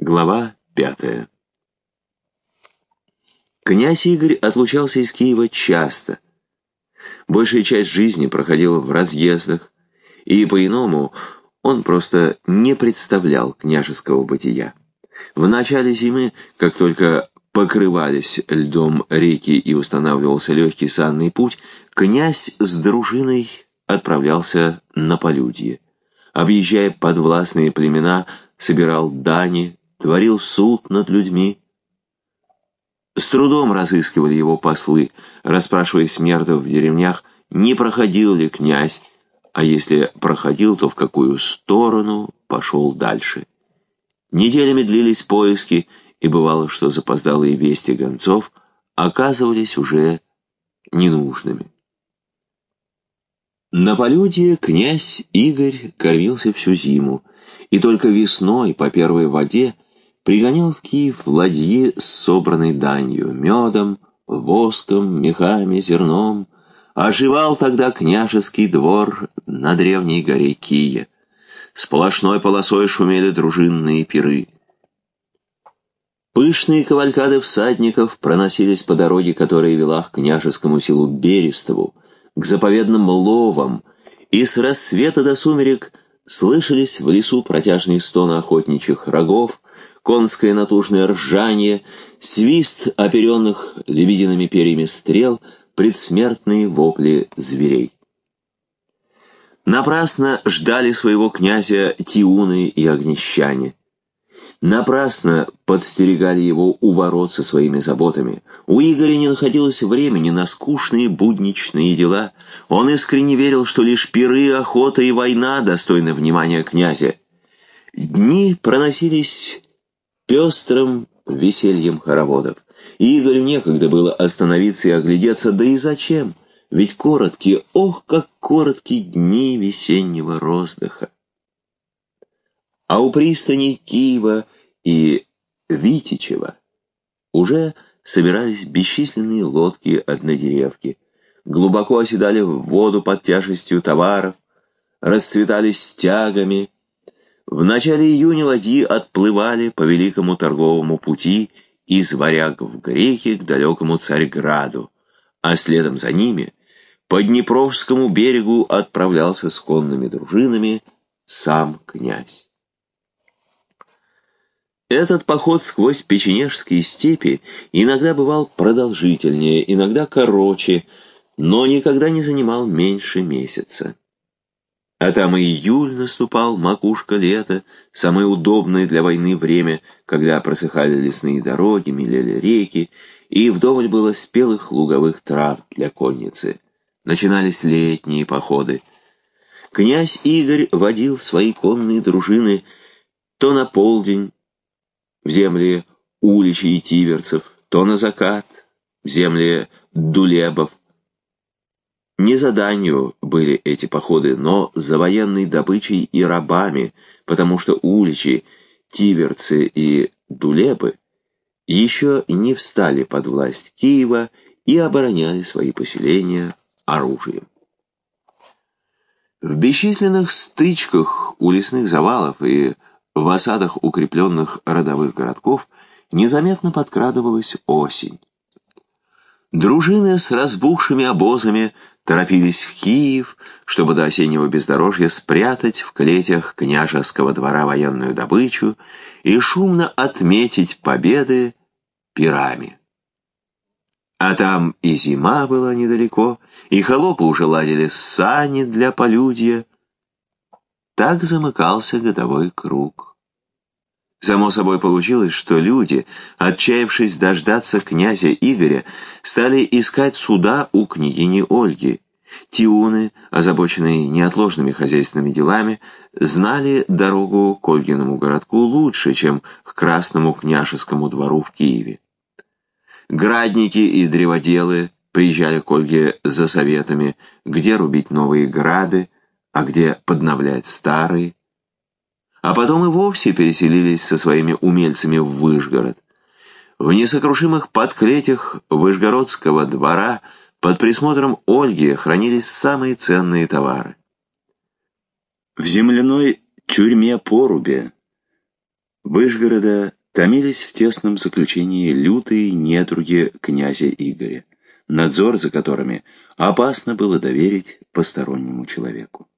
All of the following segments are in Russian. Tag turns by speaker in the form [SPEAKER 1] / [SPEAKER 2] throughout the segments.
[SPEAKER 1] Глава пятая Князь Игорь отлучался из Киева часто. Большая часть жизни проходила в разъездах, и по-иному он просто не представлял княжеского бытия. В начале зимы, как только покрывались льдом реки и устанавливался легкий санный путь, князь с дружиной отправлялся на полюдье. Объезжая подвластные племена, собирал дани, творил суд над людьми. С трудом разыскивали его послы, расспрашивая смердов в деревнях, не проходил ли князь, а если проходил, то в какую сторону пошел дальше. Неделями длились поиски, и бывало, что запоздалые вести гонцов оказывались уже ненужными. На полюде князь Игорь кормился всю зиму, и только весной по первой воде пригонял в Киев ладьи с собранной данью, медом, воском, мехами, зерном. Оживал тогда княжеский двор на древней горе Кия. Сплошной полосой шумели дружинные пиры. Пышные кавалькады всадников проносились по дороге, которая вела к княжескому селу Берестову, к заповедным ловам, и с рассвета до сумерек слышались в лесу протяжные стоны охотничьих рогов, конское натужное ржание, свист оперенных лебедиными перьями стрел, предсмертные вопли зверей. Напрасно ждали своего князя тиуны и огнещане. Напрасно подстерегали его у ворот со своими заботами. У Игоря не находилось времени на скучные будничные дела. Он искренне верил, что лишь пиры, охота и война достойны внимания князя. Дни проносились пестрым весельем хороводов. И Игорю некогда было остановиться и оглядеться, да и зачем? Ведь короткие, ох, как короткие дни весеннего роздыха. А у пристани Киева и Витичева уже собирались бесчисленные лодки-однодеревки, глубоко оседали в воду под тяжестью товаров, расцветали стягами, в начале июня ладьи отплывали по великому торговому пути из варяг в греки к далекому Царьграду, а следом за ними по Днепровскому берегу отправлялся с конными дружинами сам князь. Этот поход сквозь печенежские степи иногда бывал продолжительнее, иногда короче, но никогда не занимал меньше месяца. А там и июль наступал, макушка лета, самое удобное для войны время, когда просыхали лесные дороги, мелели реки, и вдоволь было спелых луговых трав для конницы. Начинались летние походы. Князь Игорь водил свои конные дружины то на полдень в земле Уличей и Тиверцев, то на закат в земле Дулебов, не за данью были эти походы, но за военной добычей и рабами, потому что уличи, тиверцы и дулебы еще не встали под власть Киева и обороняли свои поселения оружием. В бесчисленных стычках у лесных завалов и в осадах укрепленных родовых городков незаметно подкрадывалась осень. Дружины с разбухшими обозами торопились в Киев, чтобы до осеннего бездорожья спрятать в клетях княжеского двора военную добычу и шумно отметить победы пирами. А там и зима была недалеко, и холопы уже ладили сани для полюдья. Так замыкался годовой круг. Само собой получилось, что люди, отчаявшись дождаться князя Игоря, стали искать суда у княгини Ольги. Тиуны, озабоченные неотложными хозяйственными делами, знали дорогу к Ольгиному городку лучше, чем к Красному княжескому двору в Киеве. Градники и древоделы приезжали к Ольге за советами, где рубить новые грады, а где подновлять старые а потом и вовсе переселились со своими умельцами в Выжгород. В несокрушимых подклетях Выжгородского двора под присмотром Ольги хранились самые ценные товары. В земляной тюрьме Порубе Выжгорода томились в тесном заключении лютые недруги князя Игоря, надзор за которыми опасно было доверить постороннему человеку.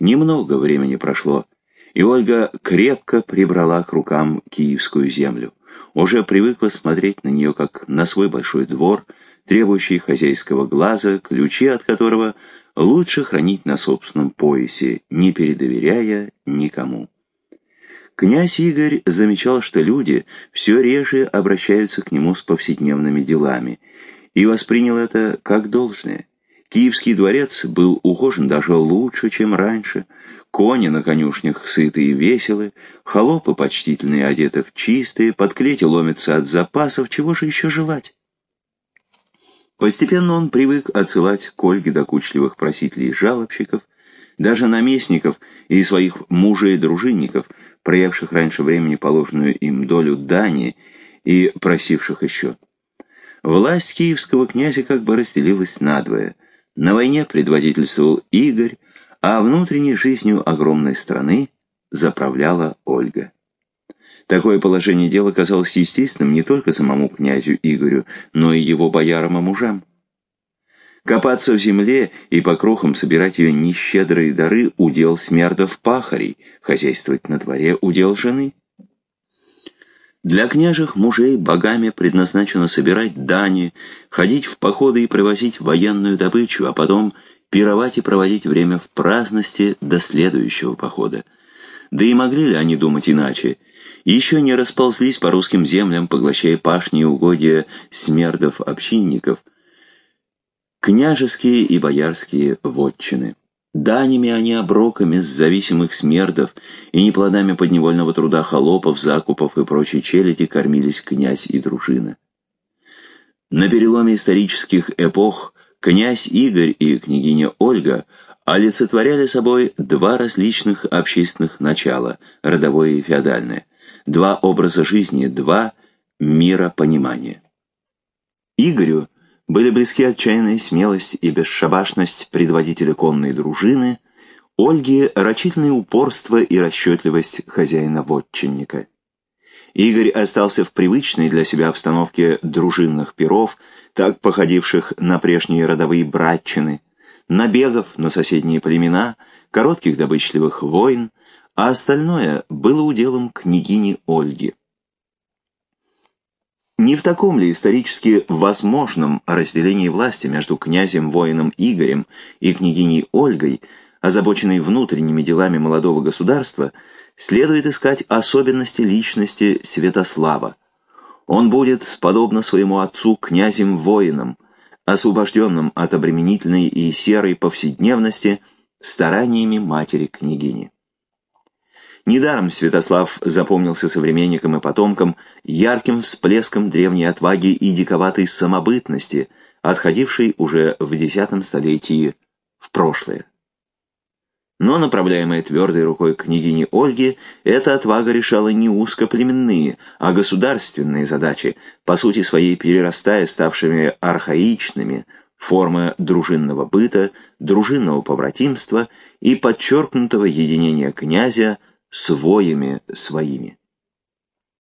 [SPEAKER 1] Немного времени прошло, и Ольга крепко прибрала к рукам киевскую землю. Уже привыкла смотреть на нее как на свой большой двор, требующий хозяйского глаза, ключи от которого лучше хранить на собственном поясе, не передоверяя никому. Князь Игорь замечал, что люди все реже обращаются к нему с повседневными делами, и воспринял это как должное. Киевский дворец был ухожен даже лучше, чем раньше. Кони на конюшнях сыты и веселы, холопы почтительные одеты в чистые, под клети ломятся от запасов, чего же еще желать? Постепенно он привык отсылать к Ольге докучливых просителей и жалобщиков, даже наместников и своих мужей-дружинников, проявших раньше времени положенную им долю дани и просивших еще. Власть киевского князя как бы разделилась надвое. На войне предводительствовал Игорь, а внутренней жизнью огромной страны заправляла Ольга. Такое положение дела казалось естественным не только самому князю Игорю, но и его боярам и мужам. Копаться в земле и по крохам собирать ее нещедрые дары – удел смердов пахарей, хозяйствовать на дворе – удел жены. Для княжих мужей богами предназначено собирать дани, ходить в походы и привозить военную добычу, а потом пировать и проводить время в праздности до следующего похода. Да и могли ли они думать иначе – еще не расползлись по русским землям, поглощая пашни и угодья смердов-общинников, княжеские и боярские вотчины. Данями, не оброками с зависимых смердов и не плодами подневольного труда холопов, закупов и прочей челяди кормились князь и дружина. На переломе исторических эпох князь Игорь и княгиня Ольга олицетворяли собой два различных общественных начала, родовое и феодальное два образа жизни, два мира понимания. Игорю были близки отчаянная смелость и бесшабашность предводителя конной дружины, Ольге рачительное упорство и расчетливость хозяина-вотчинника. Игорь остался в привычной для себя обстановке дружинных перов, так походивших на прежние родовые братчины, набегов на соседние племена, коротких добычливых войн, а остальное было уделом княгини Ольги. Не в таком ли исторически возможном разделении власти между князем-воином Игорем и княгиней Ольгой, озабоченной внутренними делами молодого государства, следует искать особенности личности Святослава. Он будет, подобно своему отцу, князем-воином, освобожденным от обременительной и серой повседневности стараниями матери-княгини. Недаром Святослав запомнился современникам и потомкам ярким всплеском древней отваги и диковатой самобытности, отходившей уже в X столетии в прошлое. Но, направляемая твердой рукой княгини Ольги, эта отвага решала не узкоплеменные, а государственные задачи, по сути своей перерастая ставшими архаичными, формы дружинного быта, дружинного побратимства и подчеркнутого единения князя с воями своими.